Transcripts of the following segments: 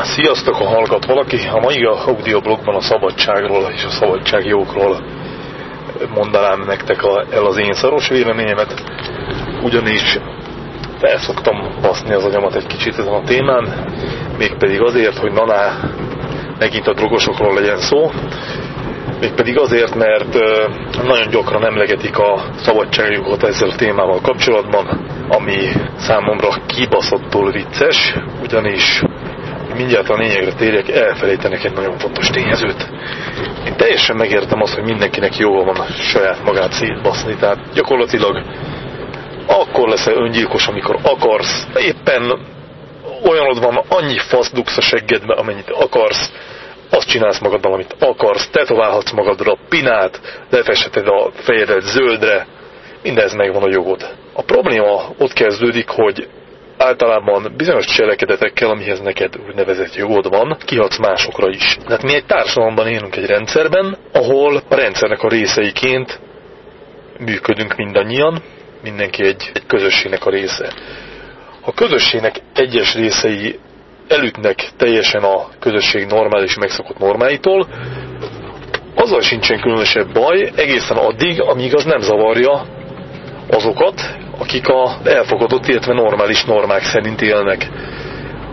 Sziasztok, ha hallgat valaki. A mai audioblogban a szabadságról és a szabadságjogokról mondanám nektek a, el az én szaros véleményemet, ugyanis felszoktam baszni az agyamat egy kicsit ezen a témán, mégpedig azért, hogy naná megint a drogosokról legyen szó, mégpedig azért, mert nagyon gyakran emlegetik a szabadságjogot ezzel a témával kapcsolatban, ami számomra kibaszottul vicces, ugyanis mindjárt a lényegre térjek, elfelejtenek egy nagyon fontos tényezőt. Én teljesen megértem azt, hogy mindenkinek joga van saját magát szétbaszni, tehát gyakorlatilag akkor leszel öngyilkos, amikor akarsz. Éppen olyanod van, annyi fasz dugsz a seggedbe, amennyit akarsz, azt csinálsz magadban, amit akarsz, tetoválhatsz magadra pinát, lefesheted a fejedet zöldre, mindez megvan a jogod. A probléma ott kezdődik, hogy általában bizonyos cselekedetekkel, amihez neked úgynevezett jogod van, kihatsz másokra is. Tehát mi egy társadalomban élünk egy rendszerben, ahol a rendszernek a részeiként működünk mindannyian, mindenki egy, egy közösségnek a része. Ha közösségnek egyes részei elütnek teljesen a közösség normális megszokott normáitól, azzal sincsen különösebb baj, egészen addig, amíg az nem zavarja azokat, akik a elfogadott, illetve normális normák szerint élnek.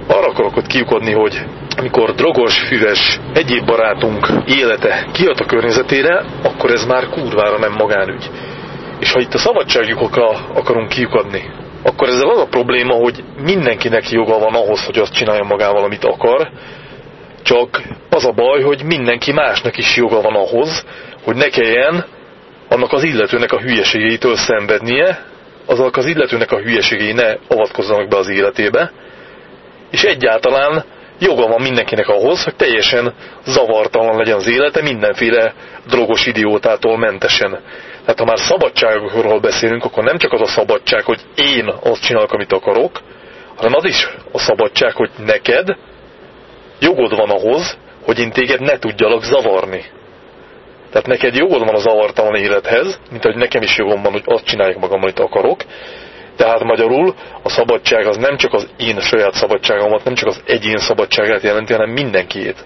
Arra akarok ott kiukodni, hogy amikor drogos, füves, egyéb barátunk élete kiad a környezetére, akkor ez már kurvára nem magánügy. És ha itt a szabadságjukokra akarunk kiukadni, akkor ezzel az a probléma, hogy mindenkinek joga van ahhoz, hogy azt csinálja magával, amit akar, csak az a baj, hogy mindenki másnak is joga van ahhoz, hogy ne kelljen annak az illetőnek a hülyeségeitől szenvednie, azok az illetőnek a hülyeségei ne avatkozzanak be az életébe, és egyáltalán joga van mindenkinek ahhoz, hogy teljesen zavartalan legyen az élete mindenféle drogos idiótától mentesen. Tehát ha már szabadságokról beszélünk, akkor nem csak az a szabadság, hogy én azt csinálok, amit akarok, hanem az is a szabadság, hogy neked jogod van ahhoz, hogy én téged ne tudjalak zavarni. Tehát neked jogod van a zavartalan élethez, mint ahogy nekem is jogom van, hogy azt csináljuk magam, amit akarok. Tehát magyarul a szabadság az nem csak az én saját szabadságomat, nem csak az egyén szabadságát jelenti, hanem mindenkiét.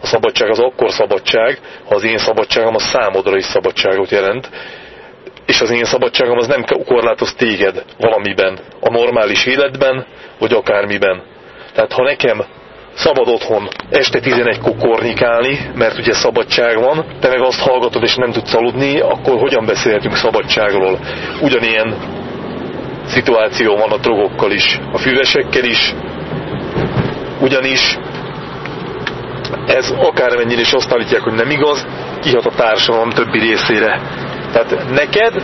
A szabadság az akkor szabadság, ha az én szabadságom a számodra is szabadságot jelent, és az én szabadságom az nem korlátoz téged valamiben, a normális életben, vagy akármiben. Tehát ha nekem szabad otthon este 11-kor kornikálni, mert ugye szabadság van, te meg azt hallgatod és nem tudsz aludni, akkor hogyan beszélhetünk szabadságról? Ugyanilyen szituáció van a drogokkal is, a füvesekkel is, ugyanis ez akármennyire is azt állítják, hogy nem igaz, kihat a társadalom többi részére. Tehát neked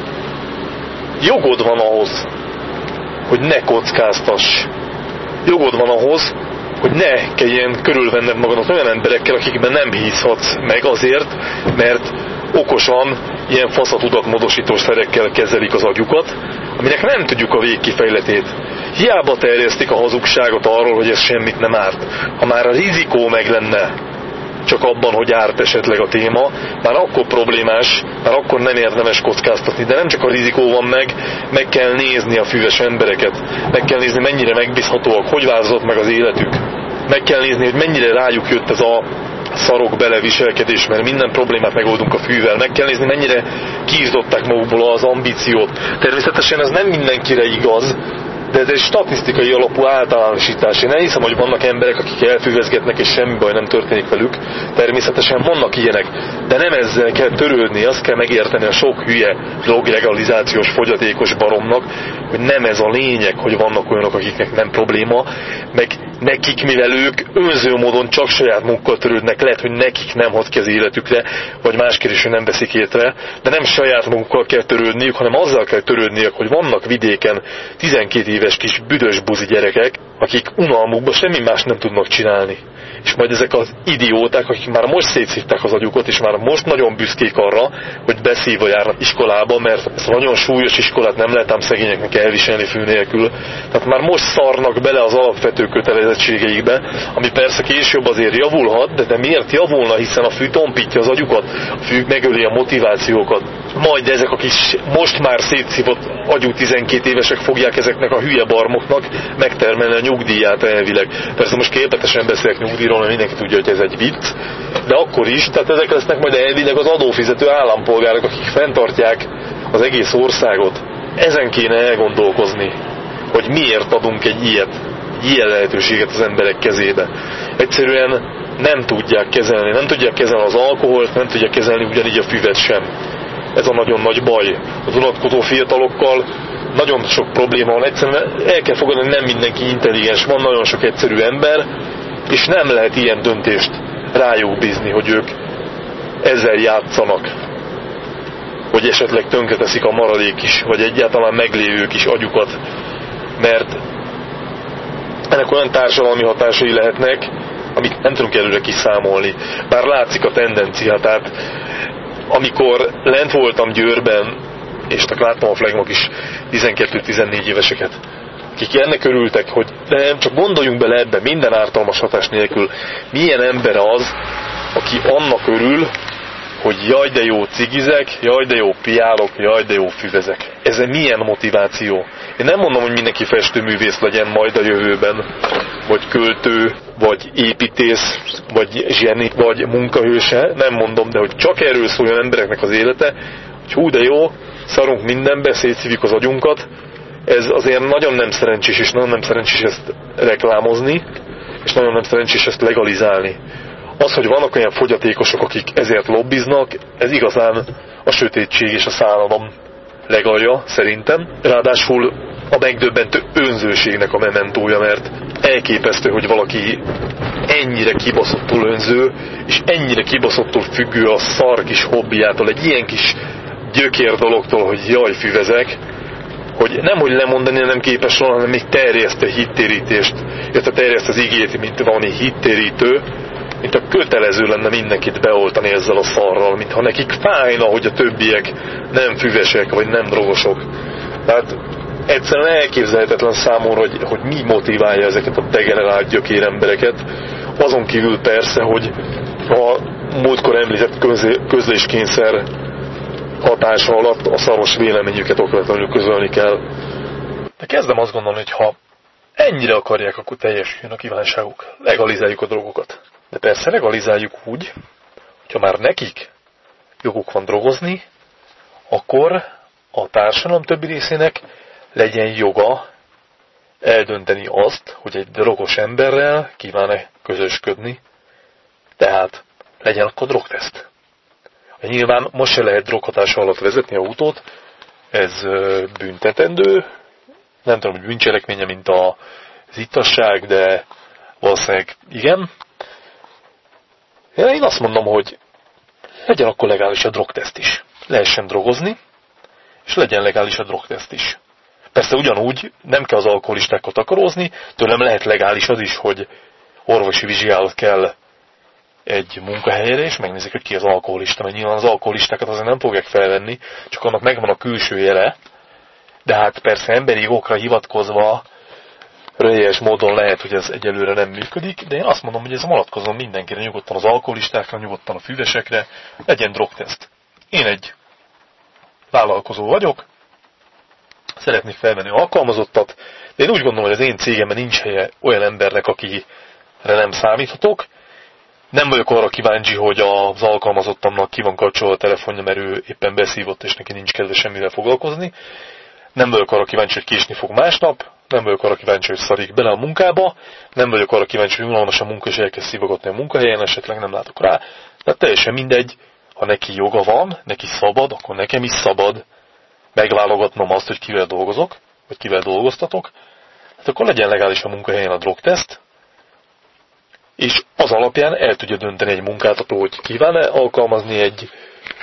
jogod van ahhoz, hogy ne kockáztass. Jogod van ahhoz, hogy ne kelljen körülvenned magadat olyan emberekkel, akikben nem hízhatsz meg azért, mert okosan ilyen faszatudatmódosító szerekkel kezelik az agyukat, aminek nem tudjuk a végkifejletét. Hiába terjesztik a hazugságot arról, hogy ez semmit nem árt. Ha már a rizikó meg lenne, csak abban, hogy árt esetleg a téma, már akkor problémás, már akkor nem érdemes kockáztatni, de nem csak a rizikó van meg, meg kell nézni a füves embereket, meg kell nézni mennyire megbízhatóak, hogy változott meg az életük, meg kell nézni, hogy mennyire rájuk jött ez a szarok beleviselkedés, mert minden problémát megoldunk a fűvel. Meg kell nézni, mennyire kiírtották magukból az ambíciót. Természetesen ez nem mindenkire igaz, de ez egy statisztikai alapú általánosítás. Én hiszem, hogy vannak emberek, akik elfűvezgetnek, és semmi baj nem történik velük. Természetesen vannak ilyenek, de nem ezzel kell törődni, azt kell megérteni a sok hülye droglegalizációs fogyatékos baromnak, hogy nem ez a lényeg, hogy vannak olyanok, akiknek nem probléma, meg nekik, mivel ők önző módon csak saját munkkal törődnek, lehet, hogy nekik nem hat ki az életükre, vagy más kérdés, hogy nem veszik étre, de nem saját munkkal kell törődniük, hanem azzal kell törődniük, hogy vannak vidéken 12 éves kis büdös buzi gyerekek, akik unalmukban semmi más nem tudnak csinálni és majd ezek az idióták, akik már most szétszívták az agyukat, és már most nagyon büszkék arra, hogy beszívva járnak iskolába, mert ez nagyon súlyos iskolát nem lehet ám szegényeknek elviselni fű nélkül. Tehát már most szarnak bele az alapvető kötelezettségeikbe, ami persze később azért javulhat, de, de miért javulna, hiszen a fű tompítja az agyukat, a fű megöli a motivációkat. Majd ezek a kis most már szétszívott agyú 12 évesek fogják ezeknek a hülye barmoknak megtermelni a nyugdíját elvileg. Persze most képletesen beszélek nyugdíjról, mert mindenki tudja, hogy ez egy vicc, de akkor is, tehát ezek lesznek majd elvileg az adófizető állampolgárok, akik fenntartják az egész országot. Ezen kéne elgondolkozni, hogy miért adunk egy ilyet, ilyen lehetőséget az emberek kezébe. Egyszerűen nem tudják kezelni, nem tudják kezelni az alkoholt, nem tudják kezelni ugyanígy a füvet sem. Ez a nagyon nagy baj. Az unatkozó fiatalokkal nagyon sok probléma van. Egyszerűen el kell fogadni, hogy nem mindenki intelligens, van nagyon sok egyszerű ember, és nem lehet ilyen döntést rájuk bízni, hogy ők ezzel játszanak. Hogy esetleg tönkreteszik a maradék is, vagy egyáltalán meglévők is agyukat. Mert ennek olyan társadalmi hatásai lehetnek, amit nem tudunk előre kiszámolni. Bár látszik a tendencia, tehát amikor lent voltam Győrben, és láttam a flagmok is 12-14 éveseket, akik ennek örültek, hogy nem csak gondoljunk bele ebbe minden ártalmas hatás nélkül, milyen ember az, aki annak örül, hogy jaj de jó cigizek, jaj de jó piálok, jaj de jó füvezek. Ez egy milyen motiváció? Én nem mondom, hogy mindenki festőművész legyen majd a jövőben, vagy költő, vagy építész, vagy zseni, vagy munkahőse, nem mondom, de hogy csak erről szóljon embereknek az élete, hogy hú de jó, szarunk mindenbe, szétszívjuk az agyunkat, ez azért nagyon nem szerencsés, és nagyon nem szerencsés ezt reklámozni, és nagyon nem szerencsés ezt legalizálni. Az, hogy vannak olyan fogyatékosok, akik ezért lobbiznak, ez igazán a sötétség és a szállalom legalja, szerintem. Ráadásul a megdöbbentő önzőségnek a mementója, mert elképesztő, hogy valaki ennyire kibaszottul önző, és ennyire kibaszottul függő a szar kis hobbiától, egy ilyen kis gyökér dologtól, hogy jaj, füvezek, hogy nem, hogy lemondani nem képes volna, hanem még terjeszt a hittérítést, illetve terjeszt az igét, mint valami hittérítő, mint a kötelező lenne mindenkit beoltani ezzel a szarral, mintha nekik fájna, hogy a többiek nem füvesek, vagy nem drogosok. Tehát egyszerűen elképzelhetetlen számomra, hogy, hogy mi motiválja ezeket a degenerált gyökér embereket. Azon kívül persze, hogy a múltkor említett közléskényszer hatása alatt a szaros véleményüket okvetlenül közölni kell. De kezdem azt gondolni, hogy ha ennyire akarják, akkor teljesüljön a kívánságuk. Legalizáljuk a drogokat. De persze legalizáljuk úgy, hogyha már nekik joguk van drogozni, akkor a társadalom többi részének legyen joga eldönteni azt, hogy egy drogos emberrel kíván-e közösködni, tehát legyen akkor drogteszt. Nyilván most se lehet droghatás alatt vezetni autót, ez büntetendő, nem tudom, hogy bűncselekménye, mint az ittasság, de valószínűleg igen. Én azt mondom, hogy legyen akkor legális a drogteszt is. Lehessen drogozni, és legyen legális a drogteszt is. Persze ugyanúgy nem kell az alkoholistákat akarózni, tőlem lehet legális az is, hogy orvosi vizsgálat kell egy munkahelyre, és megnézik, hogy ki az alkoholista, mert nyilván az alkoholistákat azért nem fogják felvenni, csak annak megvan a külső jele, de hát persze emberi jogokra hivatkozva rölyes módon lehet, hogy ez egyelőre nem működik, de én azt mondom, hogy ez vonatkozom mindenkire, nyugodtan az alkoholistákra, nyugodtan a füvesekre, legyen drogteszt. Én egy vállalkozó vagyok, szeretnék felvenni alkalmazottat, de én úgy gondolom, hogy az én cégemben nincs helye olyan embernek, akire nem számíthatok, nem vagyok arra kíváncsi, hogy az alkalmazottamnak ki van kapcsolva a telefonja, mert ő éppen beszívott, és neki nincs kedve semmivel foglalkozni. Nem vagyok arra kíváncsi, hogy késni fog másnap, nem vagyok arra kíváncsi, hogy szarik bele a munkába, nem vagyok arra kíváncsi, hogy unalmas a munka, és elkezd szívogatni a munkahelyen, esetleg nem látok rá. Tehát teljesen mindegy, ha neki joga van, neki szabad, akkor nekem is szabad megválogatnom azt, hogy kivel dolgozok, vagy kivel dolgoztatok, hát akkor legyen legális a munkahelyen a drogteszt, és az alapján el tudja dönteni egy munkáltató, hogy kíván-e alkalmazni egy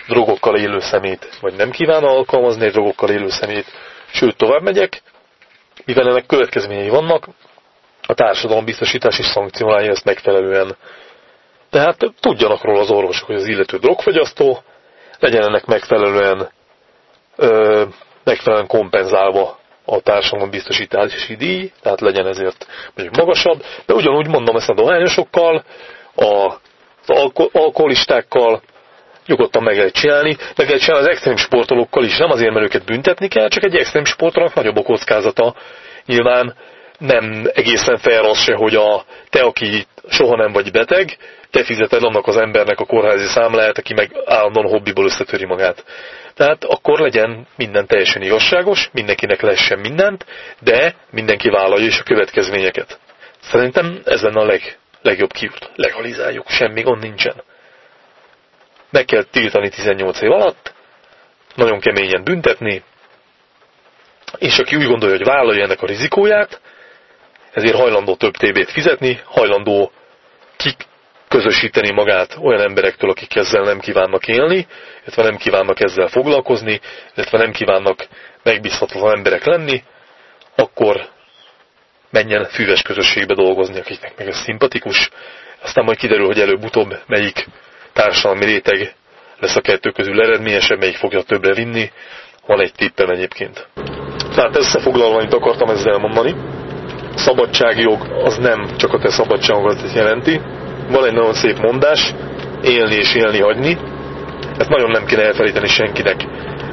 drogokkal élő szemét, vagy nem kíván alkalmazni egy drogokkal élő szemét. Sőt, tovább megyek, mivel ennek következményei vannak, a társadalom biztosítás is szankcionálja ezt megfelelően. Tehát tudjanak róla az orvosok, hogy az illető drogfogyasztó, legyen ennek megfelelően, ö, megfelelően kompenzálva a társadalombiztosítási díj, tehát legyen ezért mondjuk magasabb, de ugyanúgy mondom ezt a dohányosokkal, a alko- alkoholistákkal, nyugodtan meg lehet csinálni, meg lehet csinálni az extrém sportolókkal is, nem azért, mert őket büntetni kell, csak egy extrém sportolónak nagyobb a kockázata. Nyilván nem egészen fel az se, hogy a, te, aki soha nem vagy beteg, te fizeted annak az embernek a kórházi számláját, aki meg állandóan hobbiból összetöri magát. Tehát akkor legyen minden teljesen igazságos, mindenkinek lehessen mindent, de mindenki vállalja is a következményeket. Szerintem ez lenne a leg, legjobb kiút. Legalizáljuk, semmi gond nincsen. Meg kell tiltani 18 év alatt, nagyon keményen büntetni, és aki úgy gondolja, hogy vállalja ennek a rizikóját, ezért hajlandó több TB-t fizetni, hajlandó kik közösíteni magát olyan emberektől, akik ezzel nem kívánnak élni, illetve nem kívánnak ezzel foglalkozni, illetve nem kívánnak megbízhatatlan emberek lenni, akkor menjen füves közösségbe dolgozni, akiknek meg ez szimpatikus. Aztán majd kiderül, hogy előbb-utóbb melyik társadalmi réteg lesz a kettő közül eredményesebb, melyik fogja többre vinni. Van egy tippem egyébként. Tehát összefoglalva, amit akartam ezzel mondani, szabadságjog az nem csak a te szabadságodat jelenti. Van egy nagyon szép mondás, élni és élni hagyni. Ezt nagyon nem kéne elfelejteni senkinek.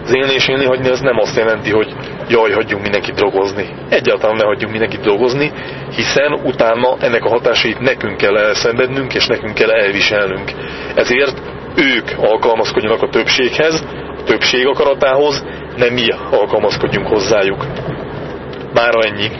Az élni és élni hagyni az nem azt jelenti, hogy jaj, hagyjunk mindenkit drogozni. Egyáltalán ne hagyjunk mindenkit drogozni, hiszen utána ennek a hatásait nekünk kell elszenvednünk, és nekünk kell elviselnünk. Ezért ők alkalmazkodjanak a többséghez, a többség akaratához, nem mi alkalmazkodjunk hozzájuk. Mára ennyi.